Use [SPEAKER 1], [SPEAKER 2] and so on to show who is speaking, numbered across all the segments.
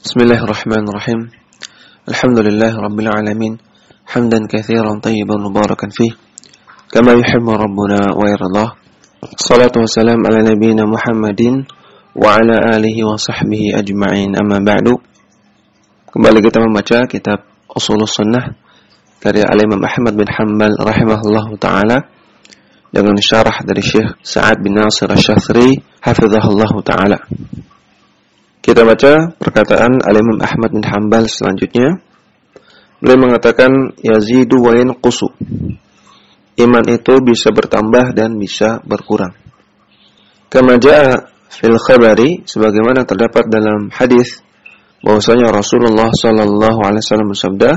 [SPEAKER 1] بسم الله الرحمن الرحيم الحمد لله رب العالمين حمدا كثيرا طيبا مباركا فيه كما يحب ربنا ويرضاه الصلاة والسلام على نبينا محمد وعلى آله وصحبه أجمعين أما بعد Kembali kita membaca kitab Usul Sunnah karya Al-Imam Ahmad bin Hanbal rahimahullah taala dengan syarah dari Syekh Sa'ad bin Nasir Asy-Syafi'i hafizahullah taala. Kita baca perkataan Al-Imam Ahmad bin Hanbal selanjutnya. Beliau mengatakan yazidu wa yanqusu. Iman itu bisa bertambah dan bisa berkurang. Kama jaa fil khabari sebagaimana terdapat dalam hadis bahwasanya Rasulullah sallallahu alaihi wasallam bersabda,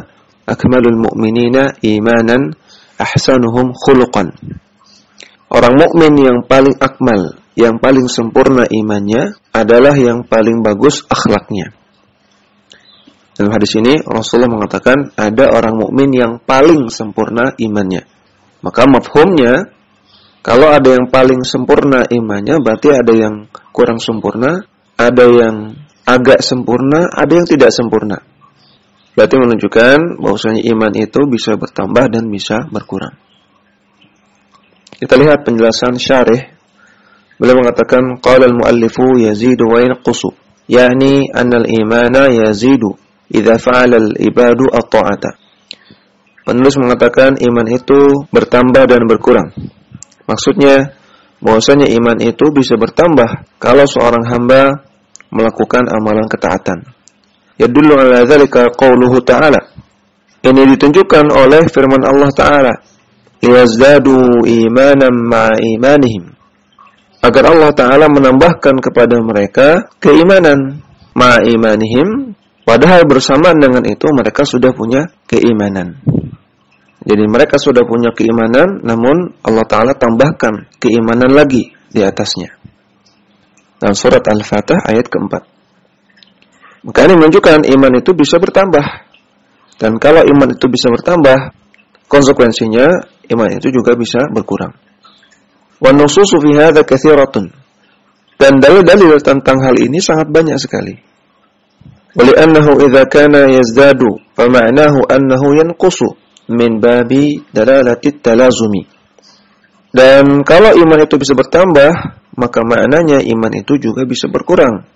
[SPEAKER 1] "Akmalul mu'minina imanan ahsanuhum khuluqan." Orang mukmin yang paling akmal, yang paling sempurna imannya adalah yang paling bagus akhlaknya. Dalam hadis ini Rasulullah mengatakan ada orang mukmin yang paling sempurna imannya. Maka mafhumnya kalau ada yang paling sempurna imannya berarti ada yang kurang sempurna, ada yang agak sempurna, ada yang tidak sempurna. Berarti menunjukkan bahwasanya iman itu bisa bertambah dan bisa berkurang. Kita lihat penjelasan syarih. Beliau mengatakan qala al-muallifu yazidu wa yanqusu. Yani anna al-imana yazidu idza fa'ala al-ibadu at-ta'ata. Penulis mengatakan iman itu bertambah dan berkurang. Maksudnya bahwasanya iman itu bisa bertambah kalau seorang hamba melakukan amalan ketaatan. Ya dulu ala dzalika qauluhu ta'ala. Ini ditunjukkan oleh firman Allah Ta'ala. Yazdadu imanan ma'a imanihim. Agar Allah Ta'ala menambahkan kepada mereka keimanan ma'a imanihim. Padahal bersamaan dengan itu mereka sudah punya keimanan. Jadi mereka sudah punya keimanan, namun Allah Ta'ala tambahkan keimanan lagi di atasnya dalam surat Al-Fatah ayat keempat. Maka ini menunjukkan iman itu bisa bertambah. Dan kalau iman itu bisa bertambah, konsekuensinya iman itu juga bisa berkurang. Wa nususu fi hadza katsiratun. Dan dalil-dalil tentang hal ini sangat banyak sekali. Wali'annahu idza kana yazdadu, fama'nahu annahu yanqusu min babi dalalati talazumi. Dan kalau iman itu bisa bertambah, maka maknanya iman itu juga bisa berkurang.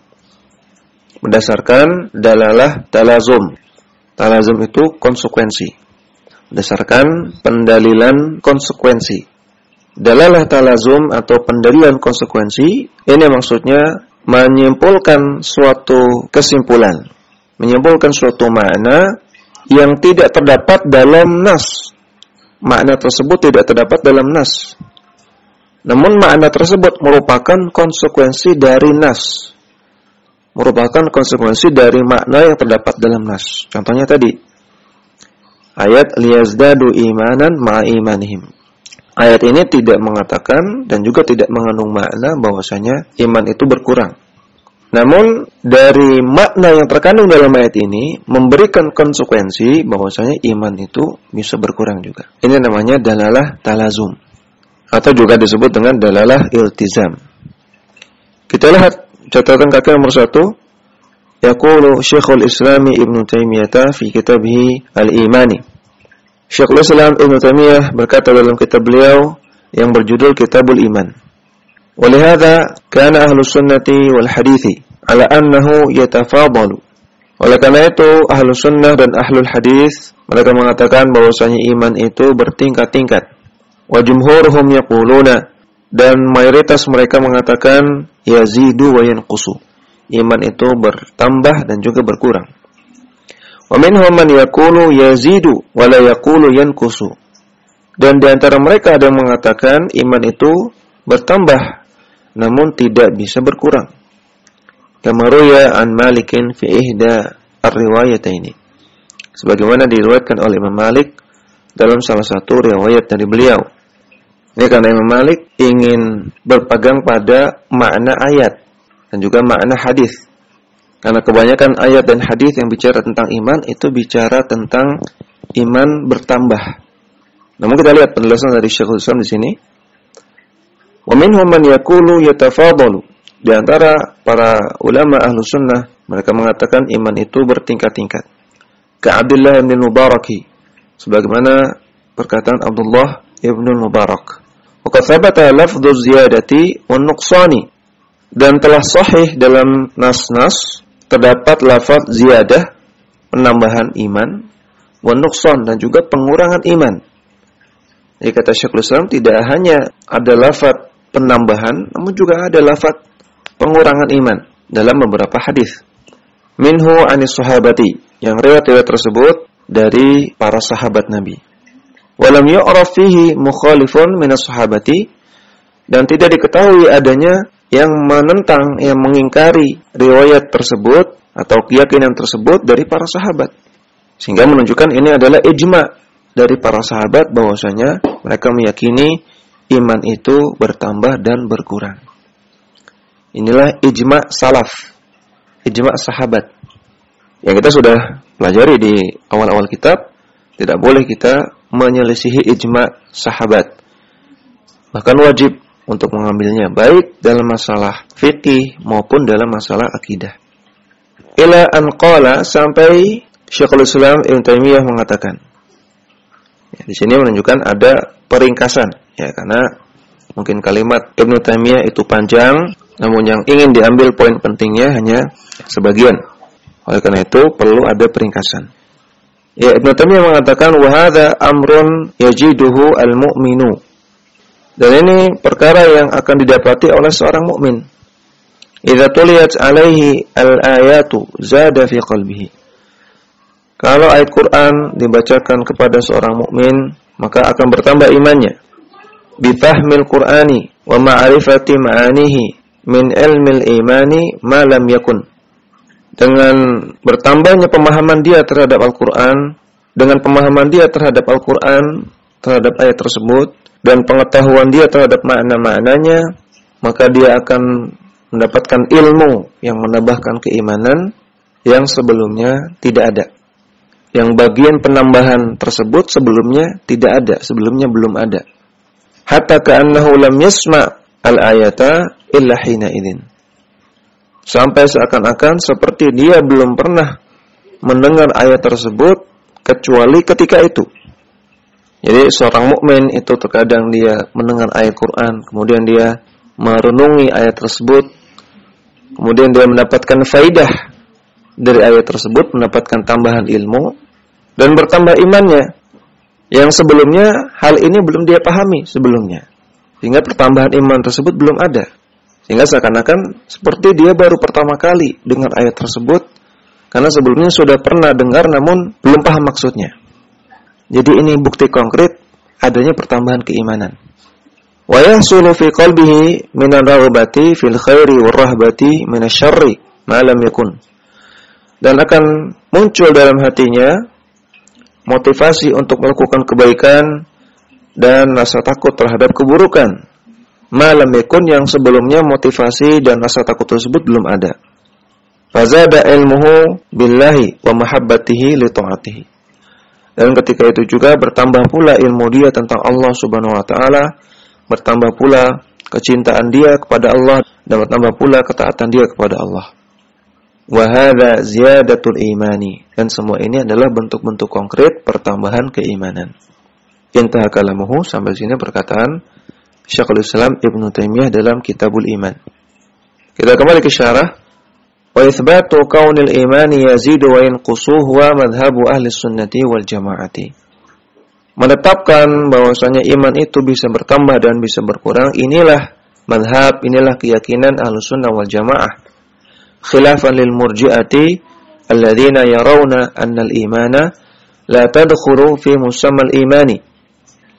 [SPEAKER 1] Berdasarkan dalalah talazum. Talazum itu konsekuensi. Berdasarkan pendalilan konsekuensi. Dalalah talazum atau pendalilan konsekuensi, ini maksudnya menyimpulkan suatu kesimpulan. Menyimpulkan suatu makna yang tidak terdapat dalam nas. Makna tersebut tidak terdapat dalam nas. Namun makna tersebut merupakan konsekuensi dari nas. Merupakan konsekuensi dari makna yang terdapat dalam nas. Contohnya tadi. Ayat liyazdadu imanan ma'imanihim. Ayat ini tidak mengatakan dan juga tidak mengandung makna bahwasanya iman itu berkurang. Namun dari makna yang terkandung dalam ayat ini memberikan konsekuensi bahwasanya iman itu bisa berkurang juga. Ini namanya dalalah talazum atau juga disebut dengan dalalah iltizam. Kita lihat catatan kaki nomor satu. Yaqulu Syekhul Islami Ibn Taimiyah fi kitabih Al-Imani. Syekhul Islam Ibn Taimiyah berkata dalam kitab beliau yang berjudul Kitabul Iman. Walihada kana ahlu sunnati wal hadithi ala annahu yatafadalu. Oleh karena itu ahlu sunnah dan ahlul hadis mereka mengatakan bahwasanya iman itu bertingkat-tingkat wa jumhuruhum yaquluna dan mayoritas mereka mengatakan yazidu wa yanqusu. Iman itu bertambah dan juga berkurang. Wa minhum man yaqulu yazidu yaqulu yanqusu. Dan di antara mereka ada yang mengatakan iman itu bertambah namun tidak bisa berkurang. Kama an Malikin fi ihda ar-riwayataini. Sebagaimana diriwayatkan oleh Imam Malik dalam salah satu riwayat dari beliau. Ini karena Imam Malik ingin berpegang pada makna ayat dan juga makna hadis. Karena kebanyakan ayat dan hadis yang bicara tentang iman itu bicara tentang iman bertambah. Namun kita lihat penjelasan dari Syekhul Islam di sini. Wa minhum man yaqulu yatafadalu. Di antara para ulama ahlu sunnah Mereka mengatakan iman itu bertingkat-tingkat. Ka'abdillah bin Mubaraki. Sebagaimana perkataan Abdullah ibn Mubarak. Wa thabata lafdhu ziyadati wa nuqsani. Dan telah sahih dalam nas-nas terdapat lafaz ziyadah penambahan iman wa nuqsan dan juga pengurangan iman. Jadi kata Syekhul Islam tidak hanya ada lafaz penambahan namun juga ada lafaz pengurangan iman dalam beberapa hadis. Minhu anis sahabati yang riwayat-riwayat tersebut dari para sahabat Nabi. Walam yu'raf fihi mukhalifun minas sahabati dan tidak diketahui adanya yang menentang yang mengingkari riwayat tersebut atau keyakinan tersebut dari para sahabat. Sehingga menunjukkan ini adalah ijma dari para sahabat bahwasanya mereka meyakini iman itu bertambah dan berkurang. Inilah ijma salaf, ijma sahabat. Yang kita sudah pelajari di awal-awal kitab, tidak boleh kita menyelisihi ijma sahabat. Bahkan wajib untuk mengambilnya baik dalam masalah fikih maupun dalam masalah akidah. Ila an qala sampai Syekhul Islam Ibn Taimiyah mengatakan. Ya, di sini menunjukkan ada peringkasan ya karena mungkin kalimat Ibn Taimiyah itu panjang namun yang ingin diambil poin pentingnya hanya sebagian. Oleh karena itu perlu ada peringkasan. Ya Ibn Taimiyah mengatakan wahada amrun yajiduhu al-mu'minu. Dan ini perkara yang akan didapati oleh seorang mukmin. Idza tuliyat alaihi al-ayatu zada fi qalbihi. Kalau ayat Quran dibacakan kepada seorang mukmin, maka akan bertambah imannya. Bifahmil Qur'ani wa ma'rifati ma'anihi min ilmil imani ma lam yakun. Dengan bertambahnya pemahaman dia terhadap Al-Qur'an, dengan pemahaman dia terhadap Al-Qur'an, terhadap ayat tersebut dan pengetahuan dia terhadap makna-maknanya, maka dia akan mendapatkan ilmu yang menambahkan keimanan yang sebelumnya tidak ada. Yang bagian penambahan tersebut sebelumnya tidak ada, sebelumnya belum ada. Hatta ka'annahu lam yasma' al-ayata illa hina idin. Sampai seakan-akan seperti dia belum pernah mendengar ayat tersebut kecuali ketika itu. Jadi seorang mukmin itu terkadang dia mendengar ayat Quran, kemudian dia merenungi ayat tersebut, kemudian dia mendapatkan faidah dari ayat tersebut, mendapatkan tambahan ilmu dan bertambah imannya. Yang sebelumnya hal ini belum dia pahami sebelumnya. Sehingga pertambahan iman tersebut belum ada. Sehingga seakan-akan seperti dia baru pertama kali dengar ayat tersebut karena sebelumnya sudah pernah dengar namun belum paham maksudnya. Jadi ini bukti konkret adanya pertambahan keimanan. Wa yahsulu fi qalbihi min ar-raghbati fil khairi war-rahbati min asy-syarri ma lam yakun. Dan akan muncul dalam hatinya motivasi untuk melakukan kebaikan dan rasa takut terhadap keburukan malam yakun yang sebelumnya motivasi dan rasa takut tersebut belum ada. Fazada ilmuhu billahi wa mahabbatihi li ta'atihi. Dan ketika itu juga bertambah pula ilmu dia tentang Allah Subhanahu wa taala, bertambah pula kecintaan dia kepada Allah dan bertambah pula ketaatan dia kepada Allah. Wa hadza ziyadatul imani. Dan semua ini adalah bentuk-bentuk konkret pertambahan keimanan. Intah kalamuhu sampai sini perkataan Syekhul Islam Ibn Taimiyah dalam Kitabul Iman. Kita kembali ke syarah. Wa itsbatu kaunil imani yazidu wa yanqusu huwa madhhabu ahli sunnati wal jamaati. Menetapkan bahwasanya iman itu bisa bertambah dan bisa berkurang, inilah madhab, inilah keyakinan ahli sunnah wal jamaah. Khilafan lil murji'ati alladzina yarawna anna al-imana la tadkhulu fi musamma al-imani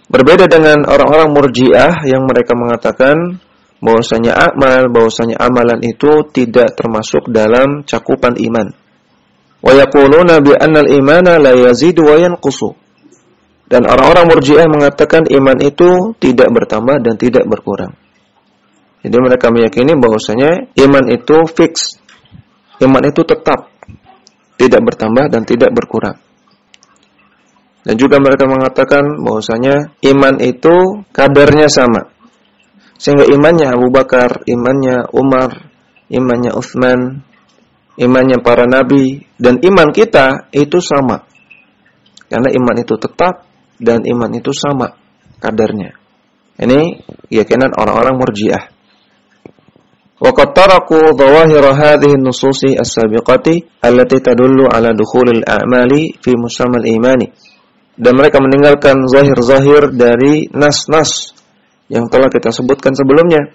[SPEAKER 1] Berbeda dengan orang-orang murjiah yang mereka mengatakan bahwasanya amal, bahwasanya amalan itu tidak termasuk dalam cakupan iman. Wa yaquluna bi anna al-imana la yazidu wa yanqusu. Dan orang-orang murjiah mengatakan iman itu tidak bertambah dan tidak berkurang. Jadi mereka meyakini bahwasanya iman itu fix. Iman itu tetap tidak bertambah dan tidak berkurang. Dan juga mereka mengatakan bahwasanya iman itu kadarnya sama. Sehingga imannya Abu Bakar, imannya Umar, imannya Uthman, imannya para nabi dan iman kita itu sama. Karena iman itu tetap dan iman itu sama kadarnya. Ini keyakinan orang-orang Murji'ah. A'mali fi imani. Dan mereka meninggalkan zahir-zahir dari nas-nas yang telah kita sebutkan sebelumnya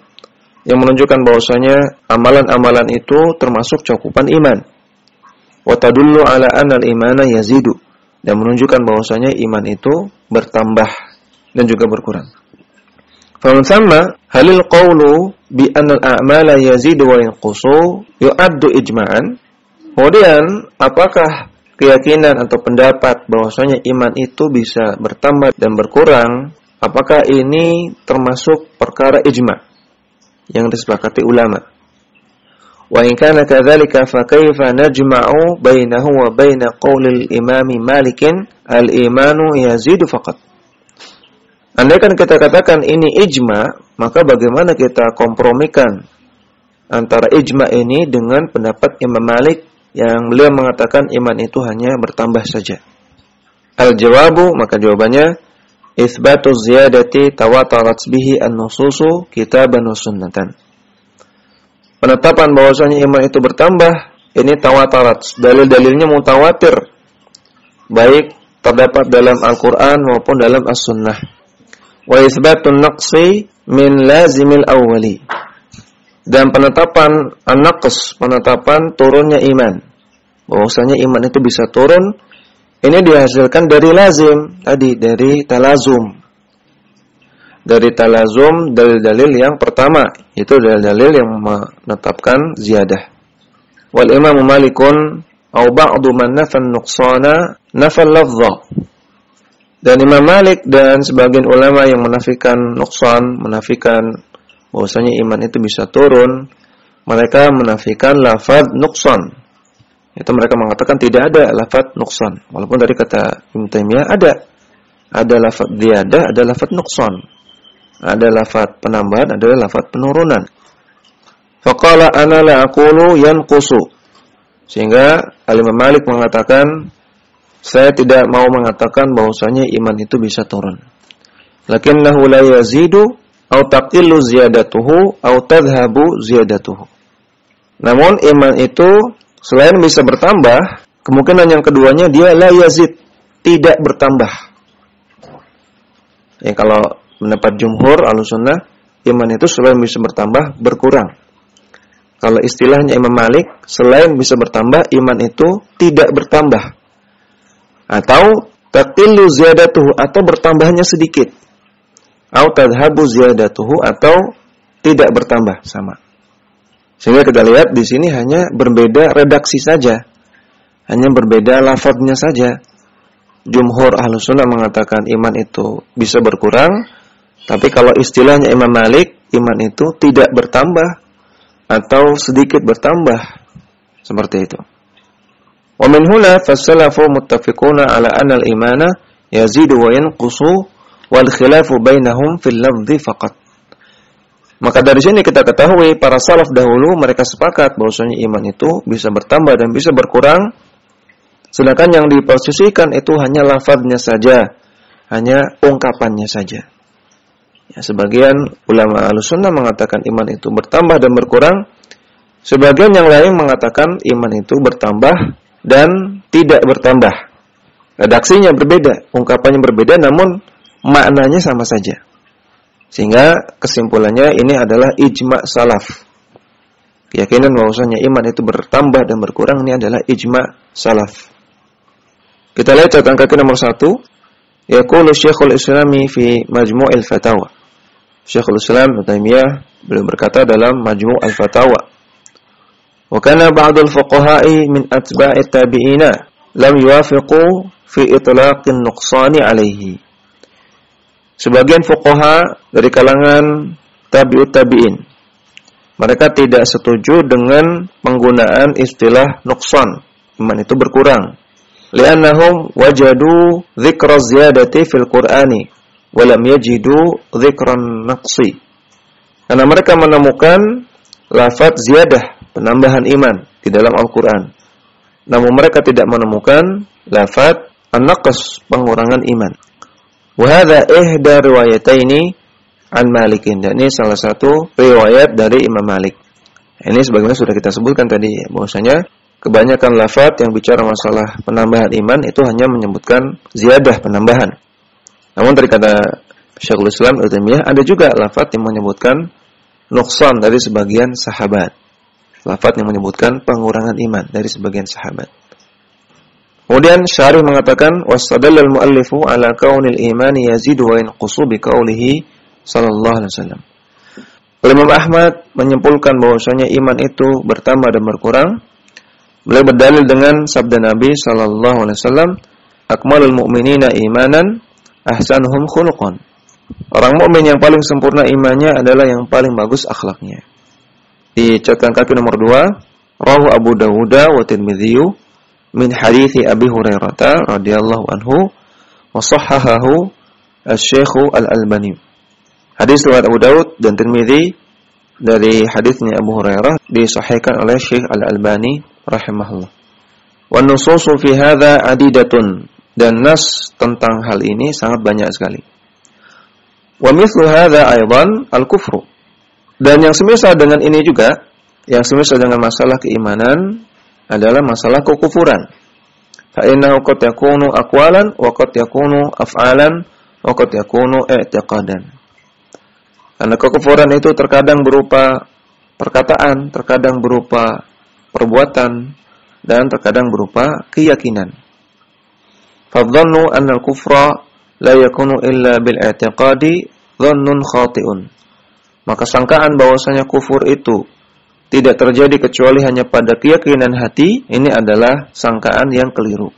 [SPEAKER 1] yang menunjukkan bahwasanya amalan-amalan itu termasuk cakupan iman. Wa tadullu ala anna al-imana yazidu dan menunjukkan bahwasanya iman itu bertambah dan juga berkurang. Faman sama halil qawlu bi anna al-a'mala yazidu wa yanqusu yu'addu ijma'an. Kemudian apakah keyakinan atau pendapat bahwasanya iman itu bisa bertambah dan berkurang apakah ini termasuk perkara ijma' yang disepakati ulama? Wa in kana kadzalika fa kaifa najma'u bainahu wa bain qaulil imam Malik al-imanu yazidu faqat. Andai kan kita katakan ini ijma, maka bagaimana kita kompromikan antara ijma ini dengan pendapat Imam Malik yang beliau mengatakan iman itu hanya bertambah saja. Al-jawabu maka jawabannya ziyadati tawatarat bihi an-nususu kitaban wa sunnatan. Penetapan bahwasanya iman itu bertambah ini tawatarat. Dalil-dalilnya mutawatir baik terdapat dalam Al-Qur'an maupun dalam As-Sunnah. Wa isbatun naqsi min lazimil awwali. Dan penetapan an-naqs penetapan turunnya iman. Bahwasanya iman itu bisa turun ini dihasilkan dari lazim tadi dari talazum dari talazum dalil-dalil yang pertama itu dalil-dalil yang menetapkan ziyadah. Wal Imam Malikun au ba'du man nafan nuqsana nafal lafdha. Dan Imam Malik dan sebagian ulama yang menafikan nuqsan, menafikan bahwasanya iman itu bisa turun, mereka menafikan lafaz nuqsan. Itu mereka mengatakan tidak ada lafaz nuqsan. Walaupun dari kata Taimiyah ada. Ada lafaz ziyadah, ada lafaz nuqsan ada lafaz penambahan, ada lafaz penurunan. Faqala ana la aqulu yanqusu. Sehingga Al-Imam Malik mengatakan saya tidak mau mengatakan bahwasanya iman itu bisa turun. Lakinnahu la yazidu au ziyadatuhu au tadhhabu ziyadatuhu. Namun iman itu selain bisa bertambah, kemungkinan yang keduanya dia la yazid, tidak bertambah. Ya kalau mendapat jumhur alusunnah iman itu selain bisa bertambah berkurang. Kalau istilahnya Imam Malik, selain bisa bertambah, iman itu tidak bertambah. Atau taqilu ziyadatuhu atau bertambahnya sedikit. Atau tadhabu ziyadatuhu atau tidak bertambah sama. Sehingga kita lihat di sini hanya berbeda redaksi saja. Hanya berbeda lafadznya saja. Jumhur Ahlussunnah mengatakan iman itu bisa berkurang, tapi kalau istilahnya Imam Malik, iman itu tidak bertambah atau sedikit bertambah. Seperti itu. Wa min huna fasalafu muttafiquna ala anna al-imana yazidu wa yanqusu wal khilafu bainahum fil lafzi faqat. Maka dari sini kita ketahui para salaf dahulu mereka sepakat bahwasanya iman itu bisa bertambah dan bisa berkurang. Sedangkan yang diposisikan itu hanya lafaznya saja, hanya ungkapannya saja. Ya, sebagian ulama al-sunnah mengatakan iman itu bertambah dan berkurang. Sebagian yang lain mengatakan iman itu bertambah dan tidak bertambah. Redaksinya berbeda, ungkapannya berbeda namun maknanya sama saja. Sehingga kesimpulannya ini adalah ijma salaf. Keyakinan bahwasanya iman itu bertambah dan berkurang ini adalah ijma salaf. Kita lihat catatan kaki nomor satu. Yaqulu Syekhul Islami fi Majmu'il Fatawa. Syekhul Islam Taimiyah beliau berkata dalam Majmu' Al-Fatawa. Wa kana ba'dul fuqaha'i min atba'i tabi'ina lam yuwafiqu fi itlaqin nuqsani alaihi. Sebagian fuqaha dari kalangan tabi'ut tabi'in mereka tidak setuju dengan penggunaan istilah nuqsan. Iman itu berkurang li'annahum wajadu dzikra ziyadati fil Qur'ani wa lam yajidu dzikran naqsi. Karena mereka menemukan lafaz ziyadah penambahan iman di dalam Al-Qur'an. Namun mereka tidak menemukan lafaz an-naqs pengurangan iman. Wa hadza ihda riwayataini an Malikin. Dan ini salah satu riwayat dari Imam Malik. Ini sebagaimana sudah kita sebutkan tadi bahwasanya kebanyakan lafaz yang bicara masalah penambahan iman itu hanya menyebutkan ziyadah penambahan. Namun dari kata Syekhul Islam Al-Taimiyah ada juga lafaz yang menyebutkan nuksan dari sebagian sahabat. Lafaz yang menyebutkan pengurangan iman dari sebagian sahabat. Kemudian Syarih mengatakan wasadallal muallifu ala kaunil imani yazidu wa yanqusu bi qaulihi sallallahu alaihi wasallam. Imam Ahmad menyimpulkan bahwasanya iman itu bertambah dan berkurang Beliau berdalil dengan sabda Nabi sallallahu alaihi wasallam, "Akmalul mu'minina imanan ahsanuhum khuluqan." Orang mukmin yang paling sempurna imannya adalah yang paling bagus akhlaknya. Di catatan kaki nomor 2, rawu Abu Dawud wa Tirmidzi min hadithi Abi Hurairah radhiyallahu anhu wa sahahahu Asy-Syaikh Al-Albani. Hadis riwayat Abu Dawud dan Tirmidzi dari hadisnya Abu Hurairah disahihkan oleh Syekh Al-Albani rahimahullah. Wa nususu fi hadza adidatun dan nas tentang hal ini sangat banyak sekali. Wa mithlu hadza aidan al-kufru. Dan yang semisal dengan ini juga, yang semisal dengan masalah keimanan adalah masalah kekufuran. Fa innahu qad yakunu aqwalan wa qad yakunu af'alan wa qad yakunu i'tiqadan. Karena kekufuran itu terkadang berupa perkataan, terkadang berupa perbuatan dan terkadang berupa keyakinan. Fadhannu anna al-kufra la yakunu illa bil i'tiqadi dhannun khati'un. Maka sangkaan bahwasanya kufur itu tidak terjadi kecuali hanya pada keyakinan hati, ini adalah sangkaan yang keliru.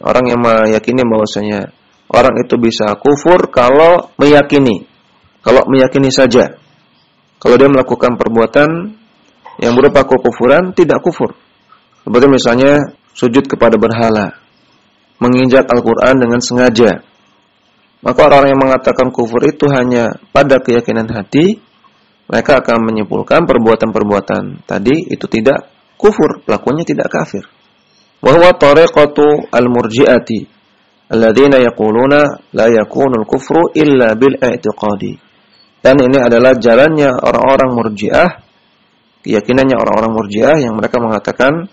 [SPEAKER 1] Orang yang meyakini bahwasanya orang itu bisa kufur kalau meyakini, kalau meyakini saja. Kalau dia melakukan perbuatan yang berupa kekufuran tidak kufur. Seperti misalnya sujud kepada berhala, menginjak Al-Quran dengan sengaja. Maka orang yang mengatakan kufur itu hanya pada keyakinan hati, mereka akan menyimpulkan perbuatan-perbuatan tadi itu tidak kufur, pelakunya tidak kafir. Wahwa tariqatu al-murji'ati alladzina yaquluna la yakunul kufru illa bil i'tiqadi. Dan ini adalah jalannya orang-orang murji'ah keyakinannya orang-orang murjiah yang mereka mengatakan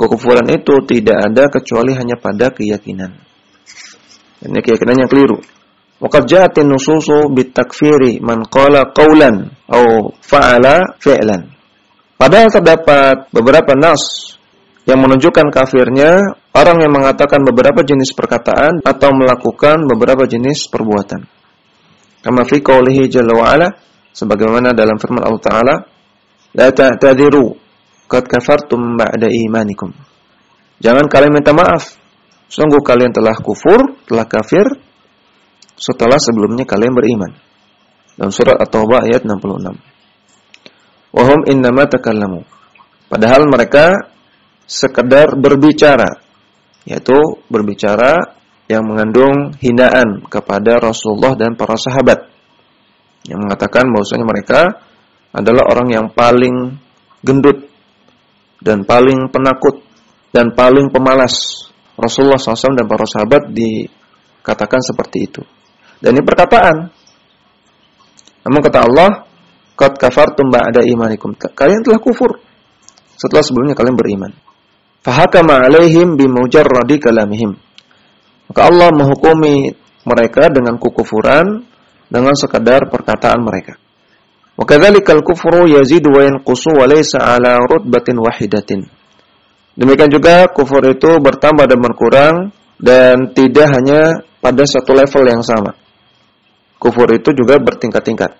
[SPEAKER 1] kekufuran itu tidak ada kecuali hanya pada keyakinan. Ini keyakinan yang keliru. Waqad ja'atin nususu bitakfiri man qala qawlan atau fa'ala fi'lan. Padahal terdapat beberapa nas yang menunjukkan kafirnya orang yang mengatakan beberapa jenis perkataan atau melakukan beberapa jenis perbuatan. Kama fi qawlihi jalla wa ala sebagaimana dalam firman Allah Ta'ala La ta'tadiru qad kafartum ba'da imanikum. Jangan kalian minta maaf. Sungguh kalian telah kufur, telah kafir setelah sebelumnya kalian beriman. Dalam surat At-Taubah ayat 66. Wahum innama takallamu. Padahal mereka sekedar berbicara, yaitu berbicara yang mengandung hinaan kepada Rasulullah dan para sahabat. Yang mengatakan bahwasanya mereka adalah orang yang paling gendut dan paling penakut dan paling pemalas. Rasulullah SAW dan para sahabat dikatakan seperti itu. Dan ini perkataan. Namun kata Allah, Qad kafartum ba'da imanikum. Kalian telah kufur setelah sebelumnya kalian beriman. Fahakama alaihim bimujarradi kalamihim. Maka Allah menghukumi mereka dengan kekufuran dengan sekadar perkataan mereka. Wa kadzalikal kufru yazidu wa yanqusu wa laysa ala rutbatin wahidatin. Demikian juga kufur itu bertambah dan berkurang dan tidak hanya pada satu level yang sama. Kufur itu juga bertingkat-tingkat.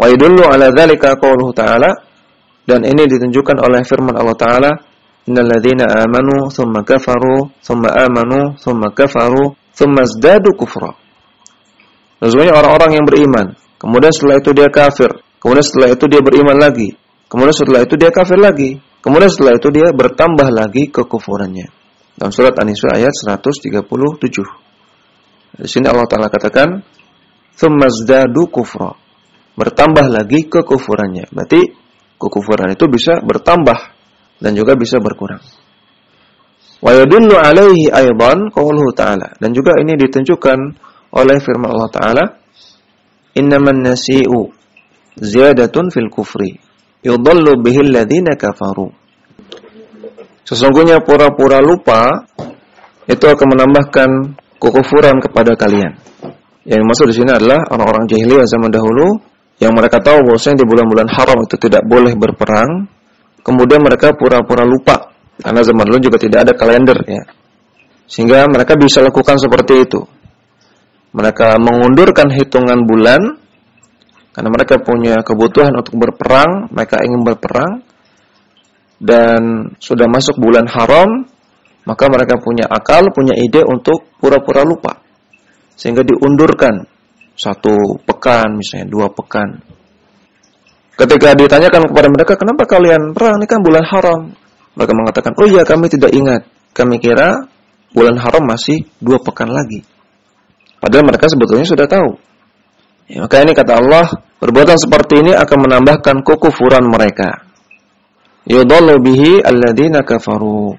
[SPEAKER 1] Wa yadullu ala dzalika qauluhu ta'ala dan ini ditunjukkan oleh firman Allah taala innal ladzina amanu thumma kafaru thumma amanu thumma kafaru thumma izdadu kufra. Sesungguhnya orang-orang yang beriman Kemudian setelah itu dia kafir. Kemudian setelah itu dia beriman lagi. Kemudian setelah itu dia kafir lagi. Kemudian setelah itu dia bertambah lagi kekufurannya. Dalam surat An-Nisa ayat 137. Di sini Allah Taala katakan, "Tsumazdadu kufra." Bertambah lagi kekufurannya. Berarti Kekufuran itu bisa bertambah dan juga bisa berkurang. Wa yadullu alaihi aidan qauluhu ta'ala dan juga ini ditunjukkan oleh firman Allah taala innaman nasi'u ziyadatun fil kufri yudallu bihi alladziina kafaru Sesungguhnya pura-pura lupa itu akan menambahkan kekufuran kepada kalian. Yang maksud di sini adalah orang-orang jahiliyah zaman dahulu yang mereka tahu bahwasanya di bulan-bulan haram itu tidak boleh berperang, kemudian mereka pura-pura lupa karena zaman dulu juga tidak ada kalender ya. Sehingga mereka bisa lakukan seperti itu. Mereka mengundurkan hitungan bulan karena mereka punya kebutuhan untuk berperang, mereka ingin berperang dan sudah masuk bulan haram, maka mereka punya akal, punya ide untuk pura-pura lupa. Sehingga diundurkan satu pekan, misalnya dua pekan. Ketika ditanyakan kepada mereka, kenapa kalian perang? Ini kan bulan haram. Mereka mengatakan, oh iya kami tidak ingat. Kami kira bulan haram masih dua pekan lagi. Padahal mereka sebetulnya sudah tahu. Ya, maka ini kata Allah, perbuatan seperti ini akan menambahkan kekufuran mereka yudallu bihi alladziina kafaru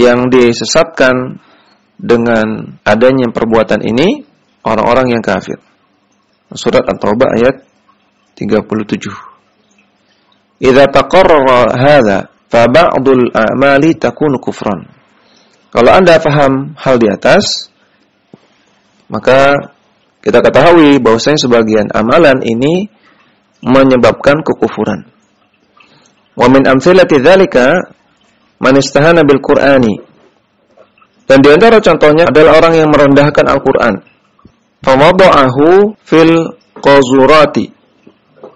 [SPEAKER 1] yang disesatkan dengan adanya perbuatan ini orang-orang yang kafir. Surat At-Taubah ayat 37. Idza taqarrara hadza fa ba'dul a'mali takunu kufran. Kalau Anda paham hal di atas, maka kita ketahui bahwasanya sebagian amalan ini menyebabkan kekufuran. Wa min amthilati dzalika man istahana bil Qur'ani. Dan di antara contohnya adalah orang yang merendahkan Al-Qur'an. Fawada'ahu fil qazurati.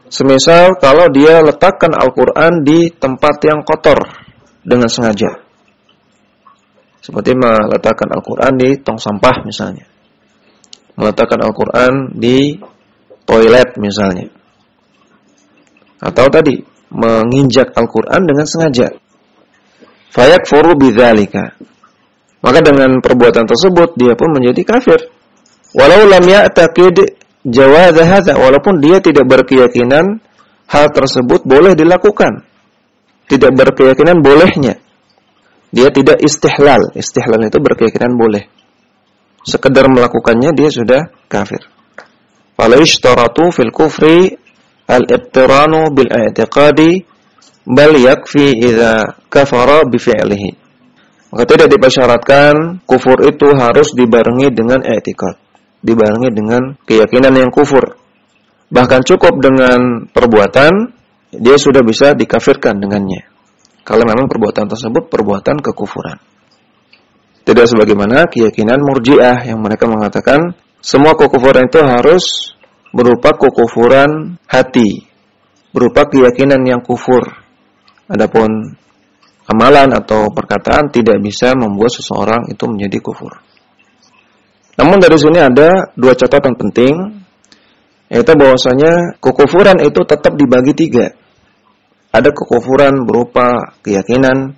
[SPEAKER 1] Semisal kalau dia letakkan Al-Qur'an di tempat yang kotor dengan sengaja. Seperti meletakkan Al-Qur'an di tong sampah misalnya. Meletakkan Al-Qur'an di toilet misalnya. Atau tadi menginjak Al-Quran dengan sengaja. Fayak furu bidzalika. Maka dengan perbuatan tersebut dia pun menjadi kafir. Walau lam ya'taqid jawaz walaupun dia tidak berkeyakinan hal tersebut boleh dilakukan. Tidak berkeyakinan bolehnya. Dia tidak istihlal. Istihlal itu berkeyakinan boleh. Sekedar melakukannya dia sudah kafir. Fala ishtaratu fil kufri al-iqtiranu bil i'tiqadi bal yakfi idza kafara bi fi'lihi. Maka tidak dipersyaratkan kufur itu harus dibarengi dengan i'tiqad, dibarengi dengan keyakinan yang kufur. Bahkan cukup dengan perbuatan dia sudah bisa dikafirkan dengannya. Kalau memang perbuatan tersebut perbuatan kekufuran. Tidak sebagaimana keyakinan Murji'ah yang mereka mengatakan semua kekufuran itu harus berupa kekufuran hati, berupa keyakinan yang kufur. Adapun amalan atau perkataan tidak bisa membuat seseorang itu menjadi kufur. Namun dari sini ada dua catatan penting, yaitu bahwasanya kekufuran itu tetap dibagi tiga. Ada kekufuran berupa keyakinan,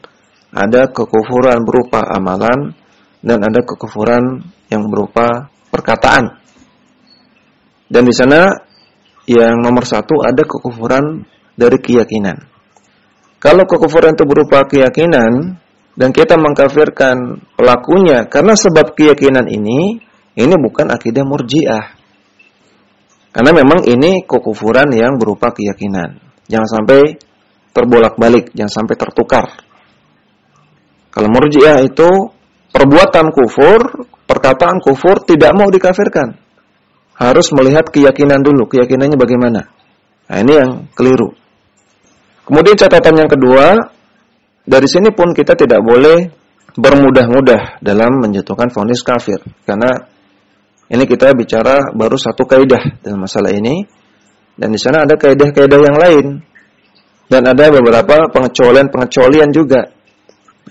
[SPEAKER 1] ada kekufuran berupa amalan, dan ada kekufuran yang berupa perkataan. Dan di sana yang nomor satu ada kekufuran dari keyakinan. Kalau kekufuran itu berupa keyakinan dan kita mengkafirkan pelakunya karena sebab keyakinan ini, ini bukan akidah murjiah. Karena memang ini kekufuran yang berupa keyakinan. Jangan sampai terbolak-balik, jangan sampai tertukar. Kalau murjiah itu perbuatan kufur, perkataan kufur tidak mau dikafirkan harus melihat keyakinan dulu, keyakinannya bagaimana. Nah, ini yang keliru. Kemudian catatan yang kedua, dari sini pun kita tidak boleh bermudah-mudah dalam menjatuhkan vonis kafir. Karena ini kita bicara baru satu kaidah dalam masalah ini. Dan di sana ada kaidah-kaidah yang lain. Dan ada beberapa pengecualian-pengecualian juga.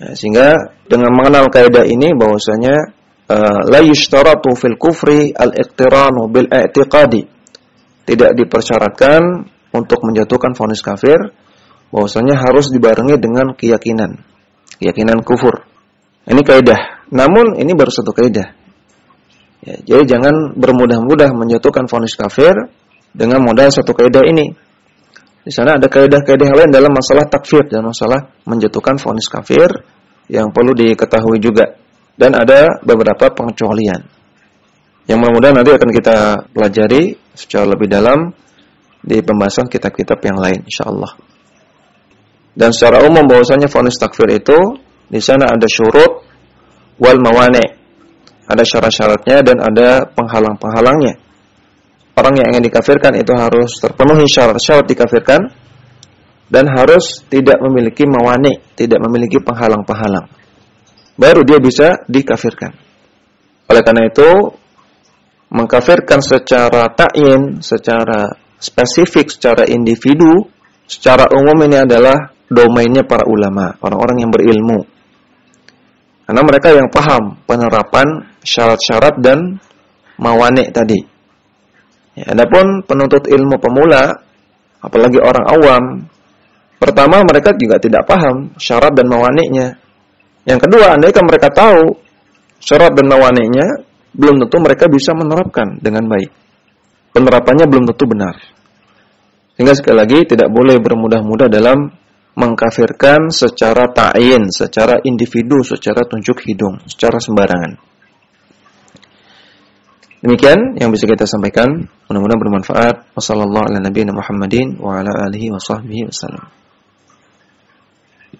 [SPEAKER 1] Nah, sehingga dengan mengenal kaidah ini bahwasanya Eh, la yushtaratu fil kufri al-iqtiranu bil i'tiqadi. Tidak dipersyaratkan untuk menjatuhkan vonis kafir bahwasanya harus dibarengi dengan keyakinan. Keyakinan kufur. Ini kaidah. Namun ini baru satu kaidah. Ya, jadi jangan bermudah-mudah menjatuhkan vonis kafir dengan modal satu kaidah ini. Di sana ada kaidah-kaidah lain dalam masalah takfir dan masalah menjatuhkan vonis kafir yang perlu diketahui juga. Dan ada beberapa pengecualian. Yang mudah-mudahan nanti akan kita pelajari secara lebih dalam di pembahasan kitab-kitab yang lain insyaallah. Dan secara umum bahwasanya vonis takfir itu di sana ada syurut wal mawani. Ada syarat-syaratnya dan ada penghalang-penghalangnya. Orang yang ingin dikafirkan itu harus terpenuhi syarat-syarat dikafirkan dan harus tidak memiliki mawani, tidak memiliki penghalang-penghalang. Baru dia bisa dikafirkan. Oleh karena itu, mengkafirkan secara ta'in, secara spesifik, secara individu, secara umum ini adalah domainnya para ulama, orang-orang yang berilmu. Karena mereka yang paham penerapan syarat-syarat dan mawani tadi. Ya, adapun penuntut ilmu pemula, apalagi orang awam, pertama mereka juga tidak paham syarat dan mawaniknya. Yang kedua, andaikan mereka tahu syarat dan mawaniknya, belum tentu mereka bisa menerapkan dengan baik. Penerapannya belum tentu benar. Sehingga sekali lagi tidak boleh bermudah-mudah dalam mengkafirkan secara ta'in, secara individu, secara tunjuk hidung, secara sembarangan. Demikian yang bisa kita sampaikan. Mudah-mudahan bermanfaat. Wassalamualaikum warahmatullahi wabarakatuh.